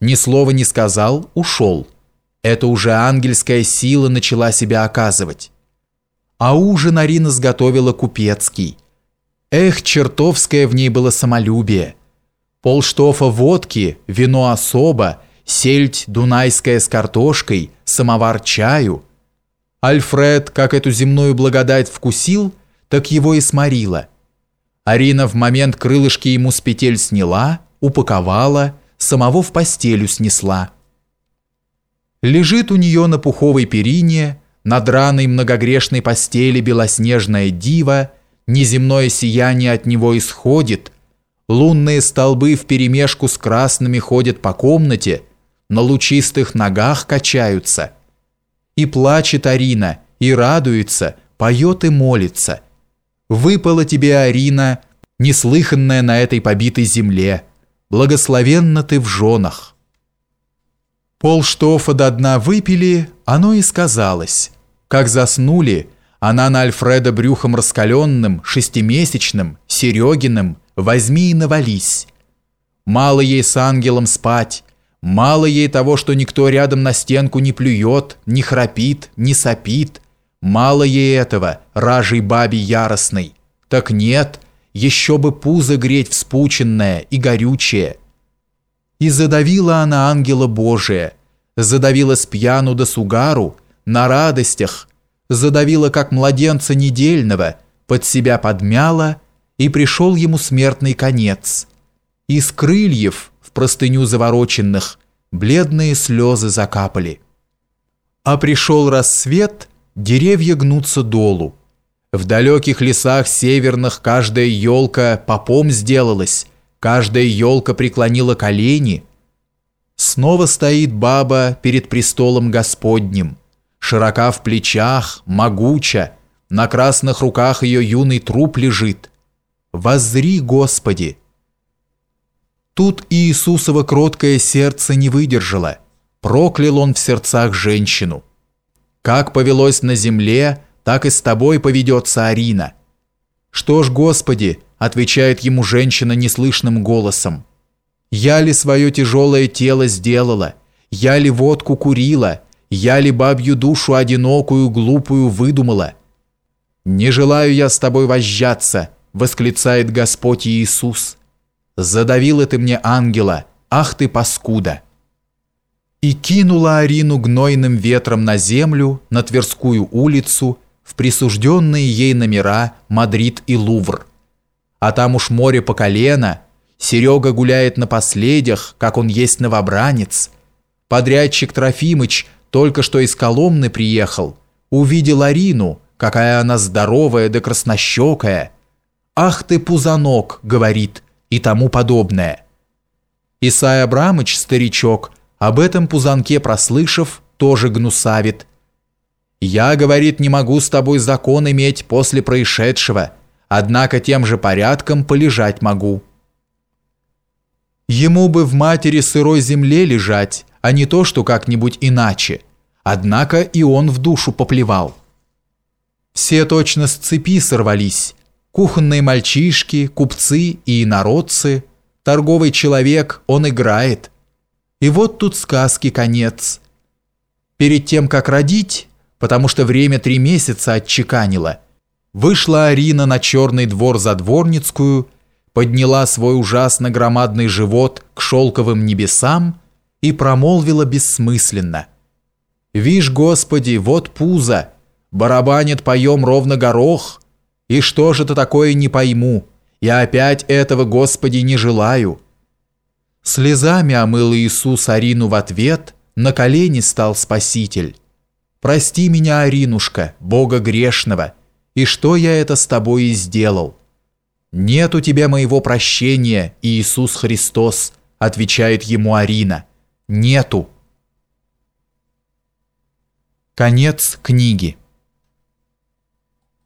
Ни слова не сказал, ушел. Это уже ангельская сила начала себя оказывать. А ужин Арина сготовила купецкий. Эх, чертовское в ней было самолюбие. Полштофа водки, вино особо, сельдь дунайская с картошкой, самовар чаю. Альфред, как эту земную благодать вкусил, так его и сморила. Арина в момент крылышки ему с петель сняла, упаковала, самого в постелю снесла. Лежит у нее на пуховой перине, на драной многогрешной постели белоснежная дива, неземное сияние от него исходит, лунные столбы вперемешку с красными ходят по комнате, на лучистых ногах качаются. И плачет Арина, и радуется, поет и молится. Выпала тебе, Арина, неслыханная на этой побитой земле – благословенна ты в женах. Полштофа до дна выпили, оно и сказалось. Как заснули, она на Альфреда брюхом раскаленным, шестимесячным, Серегиным, возьми и навались. Мало ей с ангелом спать, мало ей того, что никто рядом на стенку не плюет, не храпит, не сопит, мало ей этого, ражей бабе яростной. Так нет — еще бы пузо греть вспученное и горючее. И задавила она ангела Божия, задавила с пьяну до сугару, на радостях, задавила как младенца недельного, под себя подмяла, и пришел ему смертный конец. Из крыльев, в простыню завороченных, бледные слезы закапали. А пришел рассвет, деревья гнутся долу. В далеких лесах северных каждая елка попом сделалась, каждая елка преклонила колени. Снова стоит баба перед престолом Господним, широка в плечах, могуча, на красных руках ее юный труп лежит. Воззри, Господи! Тут Иисусово кроткое сердце не выдержало, проклял он в сердцах женщину. Как повелось на земле, так и с тобой поведется Арина». «Что ж, Господи», — отвечает ему женщина неслышным голосом, «я ли свое тяжелое тело сделала? Я ли водку курила? Я ли бабью душу одинокую, глупую выдумала?» «Не желаю я с тобой возжаться», — восклицает Господь Иисус. «Задавила ты мне ангела, ах ты паскуда!» И кинула Арину гнойным ветром на землю, на Тверскую улицу, в присужденные ей номера Мадрид и Лувр. А там уж море по колено, Серега гуляет на последях, как он есть новобранец. Подрядчик Трофимыч только что из Коломны приехал, увидел Арину, какая она здоровая да краснощекая. «Ах ты, пузанок!» — говорит, и тому подобное. Исай Абрамыч, старичок, об этом пузанке прослышав, тоже гнусавит, «Я, — говорит, — не могу с тобой закон иметь после происшедшего, однако тем же порядком полежать могу». Ему бы в матери сырой земле лежать, а не то, что как-нибудь иначе. Однако и он в душу поплевал. Все точно с цепи сорвались. Кухонные мальчишки, купцы и инородцы. Торговый человек, он играет. И вот тут сказки конец. Перед тем, как родить, потому что время три месяца отчеканило. Вышла Арина на черный двор за дворницкую, подняла свой ужасно громадный живот к шелковым небесам и промолвила бессмысленно. «Вишь, Господи, вот пузо, барабанит поем ровно горох, и что же это такое не пойму, я опять этого, Господи, не желаю». Слезами омыл Иисус Арину в ответ, на колени стал Спаситель. Прости меня, Аринушка, Бога грешного, и что я это с тобой и сделал? Нет у тебя моего прощения, Иисус Христос, отвечает ему Арина. Нету. Конец книги.